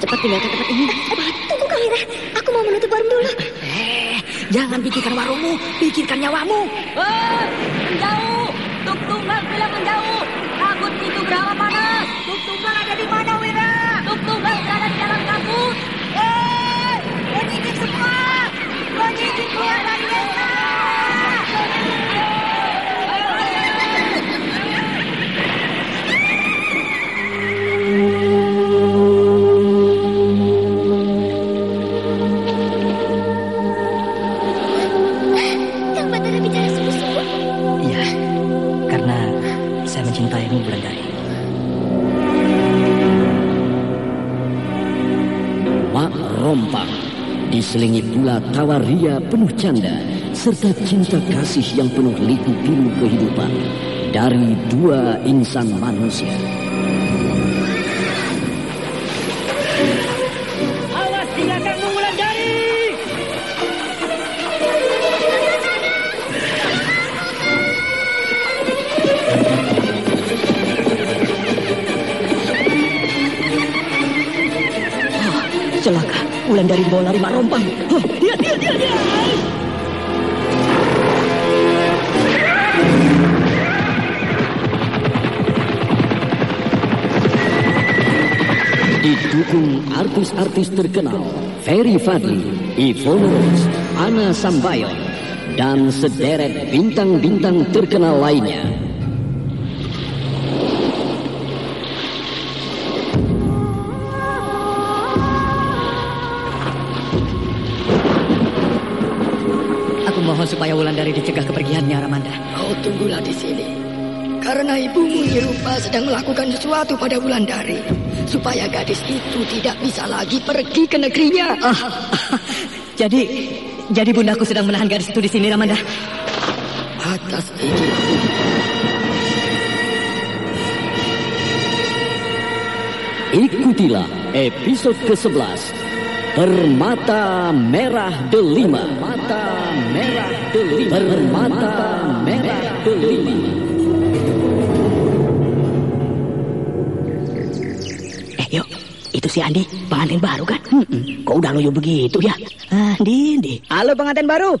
cepat tinggalkan tempat ini. Eh, tunggu Kang Ira, aku mau menutup warung dulu. Eh, jangan pikirkan warungmu, pikirkan nyawamu. Hei, menjauh! Tuk tunggal bilang menjauh. Takut itu berapa panas? Tuk tunggal ada di mana, ria penuh canda serta cinta kasih yang penuh liku pilu kehidupan dari dua insan manusia. Celaka, Wulandari bawa lari Mak Rompang. Oh, lihat, lihat, lihat, lihat. Didukung artis-artis terkenal Ferry Fadli, Ivone Rose, Ana Sambayon, dan sederet bintang-bintang terkenal lainnya. Aku mohon supaya Wulandari dicegah kepergiannya, Ramanda. Kau tunggulah di sini. Karena ibumu Nirupa sedang melakukan sesuatu pada Wulandari. Supaya gadis itu tidak bisa lagi pergi ke negerinya. Ah, jadi, jadi bundaku sedang menahan gadis itu di sini, Ramanda. Atas izin Ikutilah episode ke-11 Permata Merah Delima Permata Merah Delima Permata Merah Delima Eh, yuk. Itu si Andi, pengantin baru kan? Kok udah loyo begitu ya? Andi, Andi. Halo pengantin baru,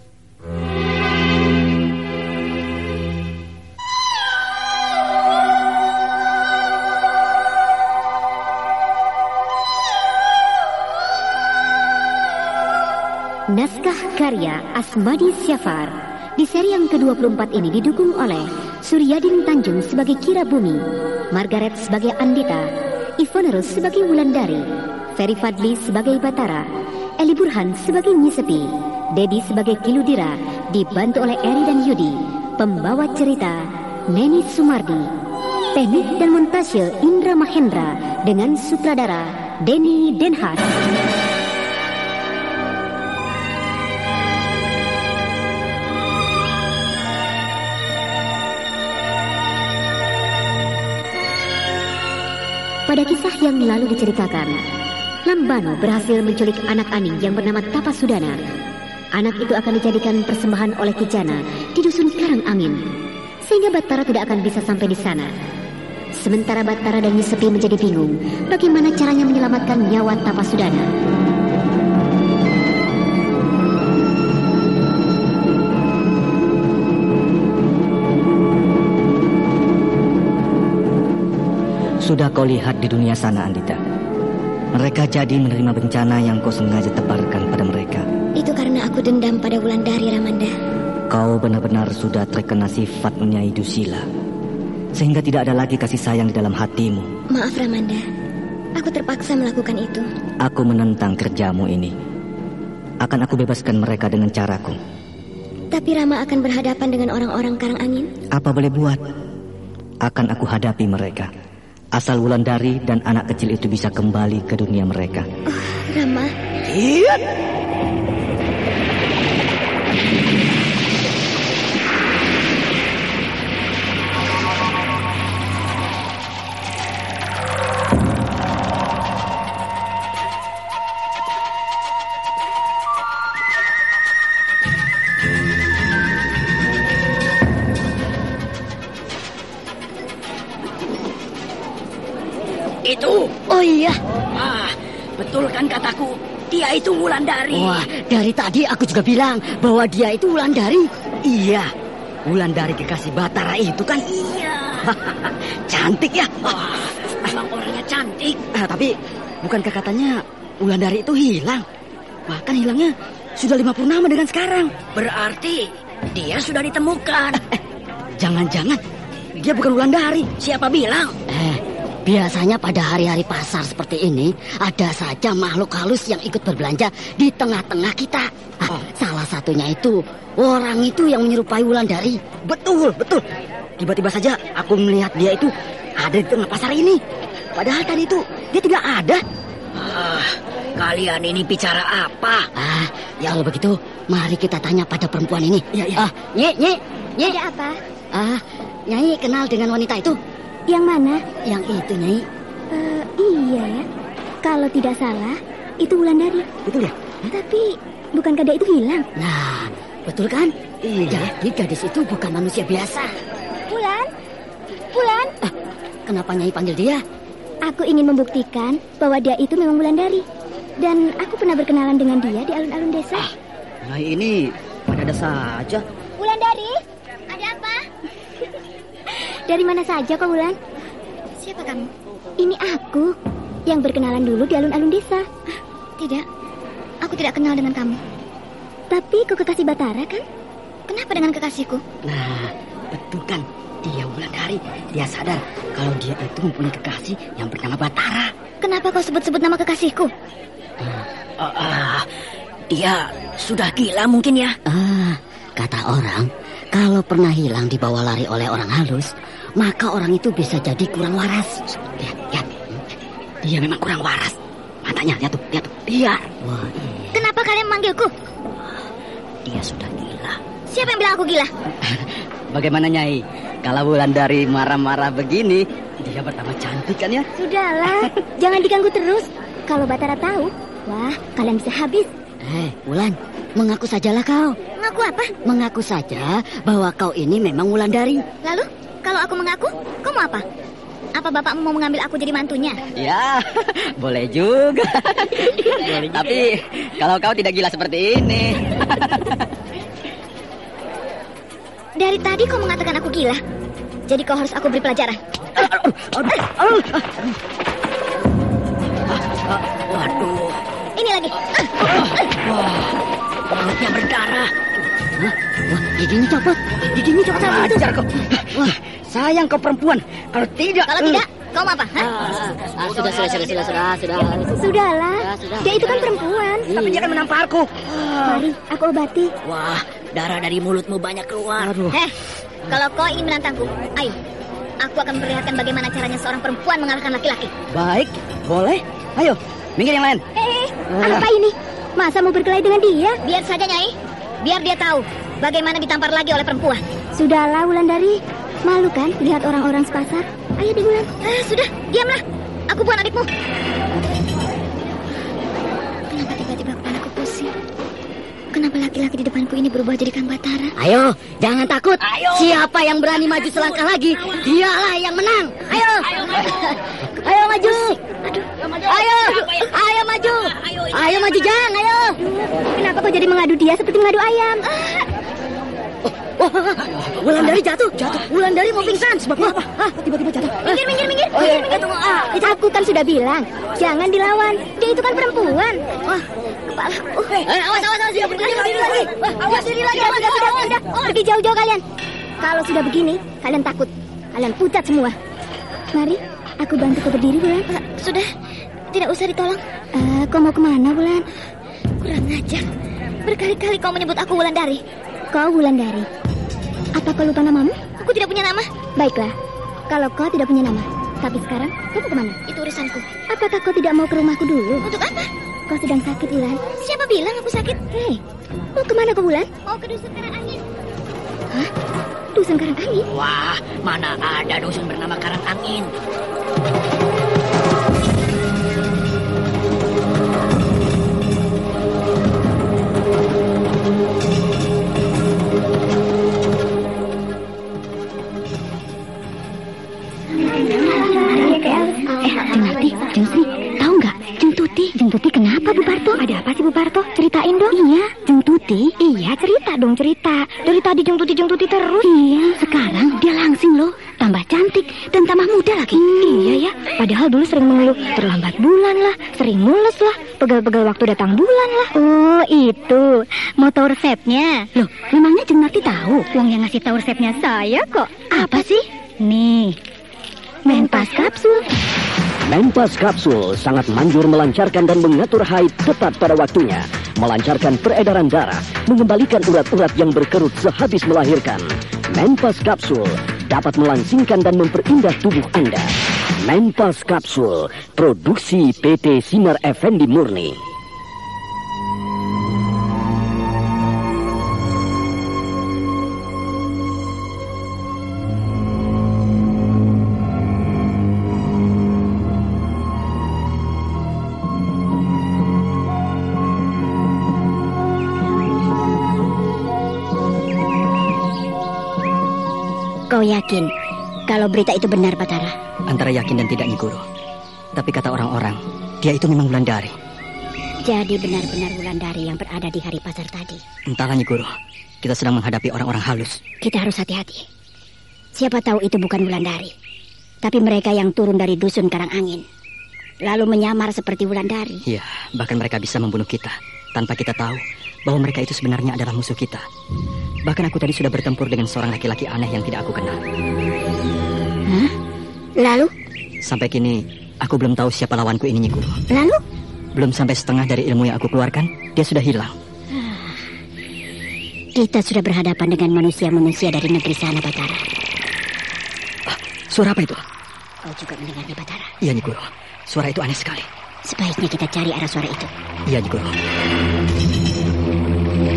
Karya Asmadi Syafar. Di seri yang ke-24 ini didukung oleh Suryadin Tanjung sebagai Kira Bumi, Margaret sebagai Andita, Ivonerus sebagai Wulandari, Ferry Fadli sebagai Batara, Eli Burhan sebagai Nyisepi, Dedi sebagai Kiludira, dibantu oleh Eri dan Yudi, pembawa cerita Neni Sumardi, teknik dan montase Indra Mahendra dengan sutradara Denny Denhas. Pada kisah yang lalu diceritakan, Lambano berhasil menculik anak Aning yang bernama Tapasudana. Anak itu akan dijadikan persembahan oleh Kijana di dusun Karang Angin, sehingga Batara tidak akan bisa sampai di sana. Sementara Batara dan Nyisepi menjadi bingung bagaimana caranya menyelamatkan nyawa Tapasudana. Sudah kau lihat di dunia sana, Andita. Mereka jadi menerima bencana yang kau sengaja tebarkan pada mereka. Itu karena aku dendam pada Wulandari Ramanda. Kau benar-benar sudah terkena sifat Nyai Dusila. Sehingga tidak ada lagi kasih sayang di dalam hatimu. Maaf Ramanda. Aku terpaksa melakukan itu. Aku menentang kerjamu ini. Akan aku bebaskan mereka dengan caraku. Tapi Rama akan berhadapan dengan orang-orang Karang Angin. Apa boleh buat? Akan aku hadapi mereka. Asal Wulandari dan anak kecil itu bisa kembali ke dunia mereka. Oh, Rama. Iya. Itu. Oh iya. Ah, betul kan kataku? Dia itu Wulandari. Wah, dari tadi aku juga bilang bahwa dia itu Wulandari. Iya. Wulandari kekasih Batara itu kan? Iya. Cantik ya. Wah, memang orangnya cantik. Ah, tapi bukankah katanya Wulandari itu hilang? Bahkan hilangnya sudah 50 nama dengan sekarang. Berarti dia sudah ditemukan. Jangan-jangan dia bukan Wulandari. Siapa bilang? Eh, Biasanya pada hari-hari pasar seperti ini ada saja makhluk halus yang ikut berbelanja di tengah-tengah kita. Ah, Oh. Salah satunya itu orang itu yang menyerupai Wulandari. Betul, betul. Tiba-tiba saja aku melihat dia itu ada di tengah pasar ini. Padahal tadi itu dia tidak ada. Ah, kalian ini bicara apa? Ah, ya kalau begitu mari kita tanya pada perempuan ini. Ya, ya. Ah, Nyi, Nyi, Nyi. Ada apa? Ah, Nyai kenal dengan wanita itu? Yang mana? Yang itu, Nyai. Eh, iya ya. Kalau tidak salah, itu Wulandari. Betul ya? Tapi bukankah dia itu hilang? Nah, betul kan? Iya. Jadi gadis itu bukan manusia biasa. Wulan? Wulan? Kenapa Nyai panggil dia? Aku ingin membuktikan bahwa dia itu memang Wulandari. Dan aku pernah berkenalan dengan dia di alun-alun desa. Nyai ini ada saja. Wulandari? Dari mana saja kau Wulan? Siapa kamu? Ini aku yang berkenalan dulu di alun-alun desa. Tidak, aku tidak kenal dengan kamu. Tapi kau kekasih Batara kan? Kenapa dengan kekasihku? Nah, betul kan? Dia Wulandari. Dia sadar kalau dia itu mempunyai kekasih yang bernama Batara. Kenapa kau sebut-sebut nama kekasihku? Ah, ah, dia sudah gila mungkin ya? Ah, kata orang, kalau pernah hilang dibawa lari oleh orang halus, maka orang itu bisa jadi kurang waras. Lihat, lihat. Dia memang kurang waras. Matanya, lihat tuh, lihat tuh. Lihat. Wah, iya. Kenapa kalian memanggilku? Dia sudah gila. Siapa yang bilang aku gila? Bagaimana Nyai? Kalau Wulandari marah-marah begini, dia pertama cantik kan ya? Sudahlah, jangan diganggu terus. Kalau Batara tahu, wah, kalian bisa habis. Eh, Wulan, mengaku sajalah kau. Ngaku apa? Mengaku saja bahwa kau ini memang Wulandari. Lalu, kalau aku mengaku, kau mau apa? Apa bapakmu mau mengambil aku jadi mantunya? Ya, boleh juga. Tapi kalau kau tidak gila seperti ini, Dari tadi kau mengatakan aku gila. Jadi kau harus aku beri pelajaran. Waduh, Ini lagi. mulutnya berdarah. Wah, giginya copot. Giginya copot. Ajar kau. Wah, sayang kau perempuan. Kalau tidak... Kalau tidak, kau mau apa? Hah? Ah, sudah, sudah, sudah, sudah, sudah, sudah. Sudahlah, sudah. dia itu kan perempuan. Tapi dia akan menamparku. Mari, aku obati. Wah, darah dari mulutmu banyak keluar. Aduh. Heh, kalau kau ingin menantangku, ayo. Aku akan memperlihatkan bagaimana caranya seorang perempuan mengalahkan laki-laki. Baik, boleh. Ayo, minggir yang lain. Eh, apa ini? Masa mau berkelahi dengan dia? Biar saja, Nyai. Biar dia tahu bagaimana ditampar lagi oleh perempuan. Sudahlah, Wulandari. Malu kan lihat orang-orang sepasar? Ayo di Wulan. Eh, sudah, diamlah. Aku bukan adikmu. Kenapa tiba-tiba kepalaku pusing? Kenapa laki-laki di depanku ini berubah jadi Kang Batara? Ayo, jangan takut. Ayo. Siapa yang berani maju selangkah lagi, dialah yang menang. Ayo. Ayo maju. Ayo. Ayo maju. Ayo maju Jang, ayo. Kenapa kau jadi mengadu dia seperti mengadu ayam? Wulandari jatuh, jatuh. Wulandari mau pingsan sebabnya apa? Ah, tiba-tiba jatuh. Minggir, minggir, minggir. Oh, iya. minggir. Ah, aku kan sudah bilang, jangan dilawan. Dia itu kan perempuan. Wah, kepalaku. Eh, awas, awas, awas, jangan berdiri diri lagi. Wah, awas diri lagi. Sudah, sudah, sudah, sudah. Pergi jauh-jauh kalian. Kalau sudah begini, kalian takut. Kalian pucat semua. Mari, aku bantu kau berdiri, Bulan. sudah, tidak usah ditolong. Eh, kau mau ke mana, Bulan? Kurang ajar. Berkali-kali kau menyebut aku Wulandari. Kau Wulandari. Apa kau lupa namamu? Aku tidak punya nama. Baiklah, kalau kau tidak punya nama. Tapi sekarang, kau mau ke mana? Itu urusanku. Apakah kau tidak mau ke rumahku dulu? Untuk apa? Kau sedang sakit, Wulan. Siapa bilang aku sakit? Hei, mau ke mana kau, Wulan? Mau ke dusun karang angin. Hah? Dusun karang angin? Wah, mana ada dusun bernama Karang Angin. Thank you. Tuti, Jeng Tuti kenapa Bu Parto? Ada apa sih Bu Parto? Ceritain dong. Iya, Jeng Tuti. Iya, cerita dong cerita. Dari tadi Jeng Tuti, Jeng Tuti terus. Iya, sekarang dia langsing loh. Tambah cantik dan tambah muda lagi. Iya ya, padahal dulu sering mengeluh terlambat bulan lah, sering mules lah, pegal-pegal waktu datang bulan lah. Oh, itu. Tahu resepnya? Loh, memangnya Jeng Narti tahu? Wong yang ngasih tahu resepnya saya kok. Apa sih? Nih, Menpas kapsul. Menpas Kapsul sangat manjur melancarkan dan mengatur haid tepat pada waktunya, melancarkan peredaran darah, mengembalikan urat-urat yang berkerut sehabis melahirkan. Menpas Kapsul dapat melangsingkan dan memperindah tubuh Anda. Menpas Kapsul, produksi PT Sinar Effendi Murni. Kau yakin kalau berita itu benar, Batara? Antara yakin dan tidak, Nyi Guru. Tapi kata orang-orang, dia itu memang Wulandari. Jadi benar-benar Wulandari yang berada di hari pasar tadi. Entahlah, Nyi Guru. Kita sedang menghadapi orang-orang halus. Kita harus hati-hati. Siapa tahu itu bukan Wulandari. Tapi mereka yang turun dari dusun Karangangin. Lalu menyamar seperti Wulandari. Iya, bahkan mereka bisa membunuh kita tanpa kita tahu bahwa mereka itu sebenarnya adalah musuh kita. Bahkan aku tadi sudah bertempur dengan seorang laki-laki aneh yang tidak aku kenal. Hah? Lalu? Sampai kini, aku belum tahu siapa lawanku ini, Nyi Guru. Lalu? Belum sampai setengah dari ilmu yang aku keluarkan, dia sudah hilang. Kita sudah berhadapan dengan manusia-manusia dari negeri sana, Batara. Suara apa itu? Kau juga mendengarnya, Batara. Iya, Nyi Guru. Suara itu aneh sekali. Sebaiknya kita cari arah suara itu. Iya, Nyi Guru. Kau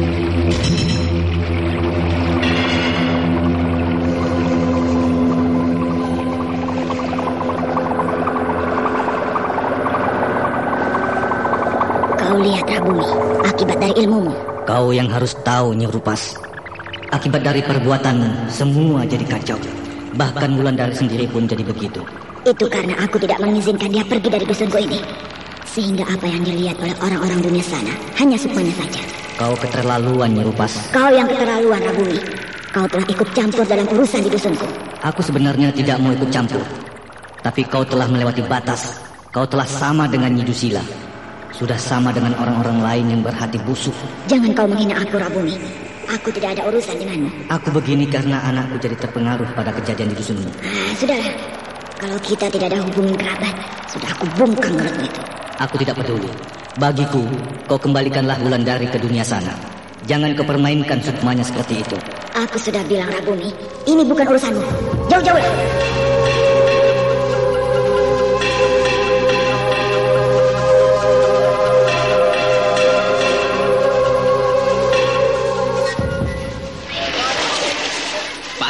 lihat Rabumi, akibat dari ilmumu. Kau yang harus tahu, Nyi Rupas. Akibat dari perbuatanmu, semua jadi kacau. Bahkan Wulandari sendiri pun jadi begitu. Itu karena aku tidak mengizinkan dia pergi dari dusunku ini. Sehingga apa yang dilihat oleh orang-orang dunia sana hanya sukmanya saja. Kau keterlaluan, Nyi Rupas. Kau yang keterlaluan, Rabumi. Kau telah ikut campur dalam urusan di dusunku. Aku sebenarnya tidak mau ikut campur. Tapi kau telah melewati batas. Kau telah sama dengan Nyi Dusila. sudah sama dengan orang-orang lain yang berhati busuk. Jangan kau menghina aku, Rabuni. Aku tidak ada urusan denganmu. Aku begini karena anakku jadi terpengaruh pada kejadian di dusunmu. Ah, sudahlah. Kalau kita tidak ada hubungan kerabat, sudah aku bungkam mulutmu itu. Aku tidak peduli. Bagiku, kau kembalikanlah Wulandari ke dunia sana. Jangan kau permainkan sukmanya seperti itu. Aku sudah bilang Rabuni, ini bukan urusanmu. Jauh-jauhlah.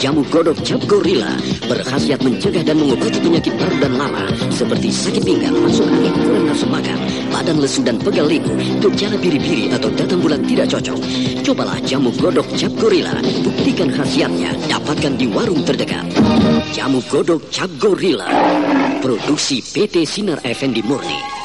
Jamu godok cap gorila berkhasiat mencegah dan mengobati penyakit paru dan lama seperti sakit pinggang, masuk angin, kurang nafsu makan, badan lesu dan pegal limu, gejala biri-biri atau datang bulan tidak cocok. Cobalah jamu godok cap gorila. Buktikan khasiatnya, dapatkan di warung terdekat. Jamu godok cap gorila. Produksi PT Sinar Effendi Murni.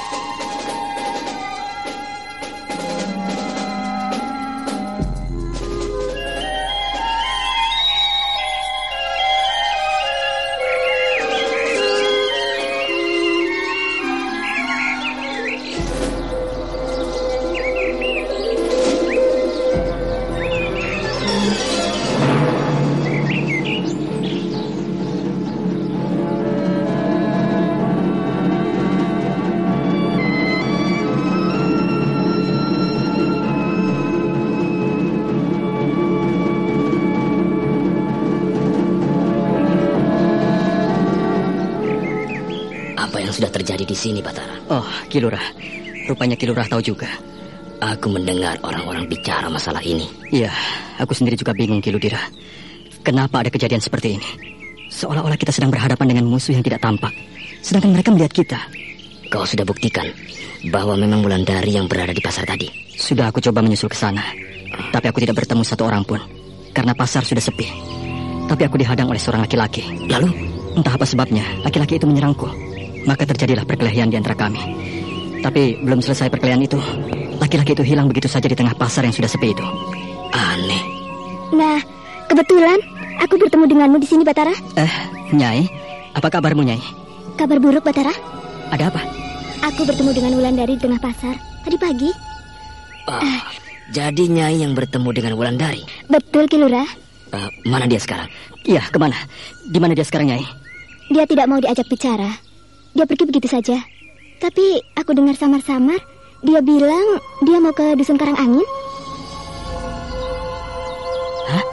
Sudah terjadi di sini, Batara? Oh, Kilurah. Rupanya Kilurah tahu juga. Aku mendengar orang-orang bicara masalah ini. Iya, aku sendiri juga bingung, Kiludira. Kenapa ada kejadian seperti ini? Seolah-olah kita sedang berhadapan dengan musuh yang tidak tampak. Sedangkan mereka melihat kita. Kau sudah buktikan bahwa memang Wulandari yang berada di pasar tadi. Sudah aku coba menyusul ke sana. Tapi aku tidak bertemu satu orang pun. Karena pasar sudah sepi. Tapi aku dihadang oleh seorang laki-laki. Lalu, Entah apa sebabnya, laki-laki itu menyerangku. Maka terjadilah perkelahian di antara kami. Tapi belum selesai perkelahian itu, laki-laki itu hilang begitu saja di tengah pasar yang sudah sepi itu. aneh. Nah, kebetulan aku bertemu denganmu di sini, Batara. Eh, Nyai, apa kabarmu, Nyai? Kabar buruk, Batara. Ada apa? Aku bertemu dengan Wulandari di tengah pasar tadi pagi. Ah, jadi Nyai yang bertemu dengan Wulandari. Betul, Kilura. Ah, mana dia sekarang? Iya, ke mana? Di mana dia sekarang, Nyai? Dia tidak mau diajak bicara. Dia pergi begitu saja. Tapi aku dengar samar-samar, dia bilang dia mau ke dusun Karang Angin. Hah?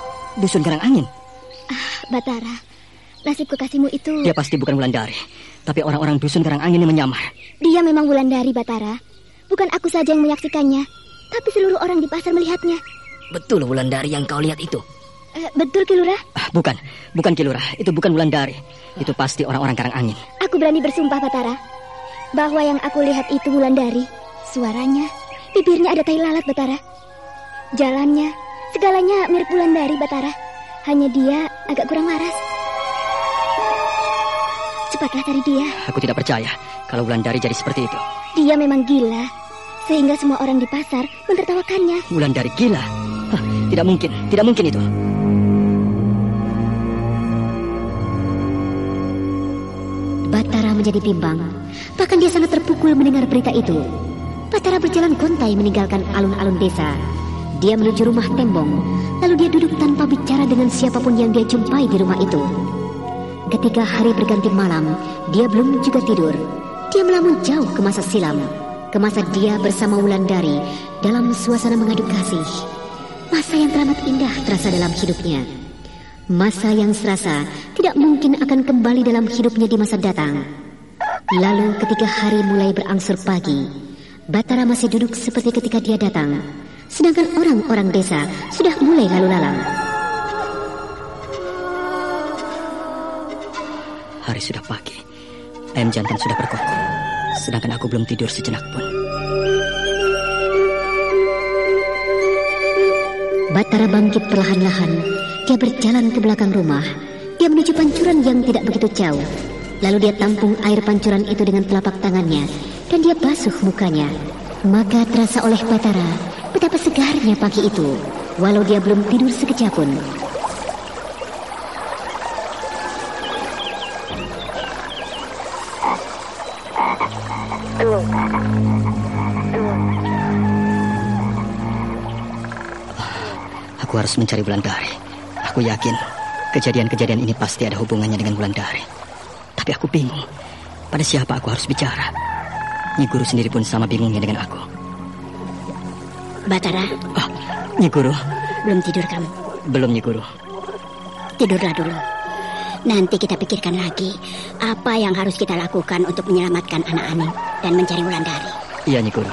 Dusun Karang Angin? Batara, nasib kekasihmu itu... Dia pasti bukan Wulandari. Tapi orang-orang dusun Karang Angin yang menyamar. Dia memang Wulandari, Batara. Bukan aku saja yang menyaksikannya, tapi seluruh orang di pasar melihatnya. Betul Wulandari yang kau lihat itu. Eh, betul, Kilura? Ah, bukan, bukan Kilurah. Itu bukan Wulandari. Itu pasti orang-orang Karang Angin. Aku berani bersumpah, Batara, bahwa yang aku lihat itu Wulandari. Suaranya, bibirnya ada tai lalat, Batara. Jalannya, segalanya mirip Wulandari, Batara. Hanya dia agak kurang waras. Cepatlah cari dia. Aku tidak percaya kalau Wulandari jadi seperti itu. Dia memang gila, sehingga semua orang di pasar mentertawakannya. Wulandari gila. Hah, tidak mungkin, tidak mungkin itu. Batara menjadi bimbang. Bahkan dia sangat terpukul mendengar berita itu. Batara berjalan gontai meninggalkan alun-alun desa. Dia menuju rumah tembong, lalu dia duduk tanpa bicara dengan siapa pun yang dia jumpai di rumah itu. Ketika hari berganti malam, dia belum juga tidur. Dia melamun jauh ke masa silam, ke masa dia bersama Wulandari dalam suasana mengadu kasih. Masa yang teramat indah terasa dalam hidupnya. Masa yang serasa tidak mungkin akan kembali dalam hidupnya di masa datang. Lalu ketika hari mulai berangsur pagi, Batara masih duduk seperti ketika dia datang. Sedangkan orang-orang desa sudah mulai lalu lalang. Hari sudah pagi. Ayam jantan sudah berkokok. Sedangkan aku belum tidur sejenak pun. Batara bangkit perlahan-lahan dia berjalan ke belakang rumah. Dia menuju pancuran yang tidak begitu jauh. Lalu dia tampung air pancuran itu dengan telapak tangannya dan dia basuh mukanya. Maka terasa oleh Batara betapa segarnya pagi itu, walau dia belum tidur sekejap pun. Aku harus mencari Wulandari. Aku yakin kejadian-kejadian ini pasti ada hubungannya dengan Wulandari. Tapi aku bingung. Pada siapa aku harus bicara? Nyi Guru sendiri pun sama bingungnya dengan aku. Batara, Oh, Nyi Guru. belum tidur kamu? Belum Nyi Guru. Tidurlah dulu. Nanti kita pikirkan lagi apa yang harus kita lakukan untuk menyelamatkan anak Aning dan mencari Wulandari. Iya Nyi Guru.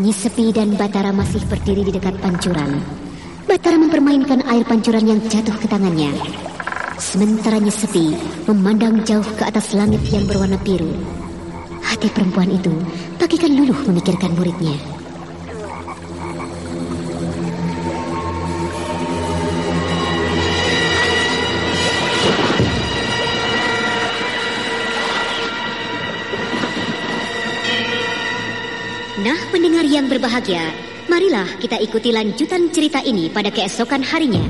Nyi Sepi dan Batara masih berdiri di dekat pancuran. Batara mempermainkan air pancuran yang jatuh ke tangannya. Sementara Nyi Sepi memandang jauh ke atas langit yang berwarna biru. Hati perempuan itu bagaikan luluh memikirkan muridnya. Nah, pendengar yang berbahagia, marilah kita ikuti lanjutan cerita ini pada keesokan harinya.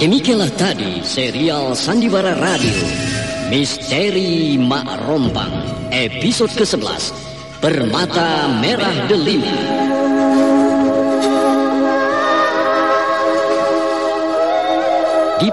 Demikianlah tadi serial Sandiwara Radio Misteri Mak Rompang episode ke-11 Permata Merah Delima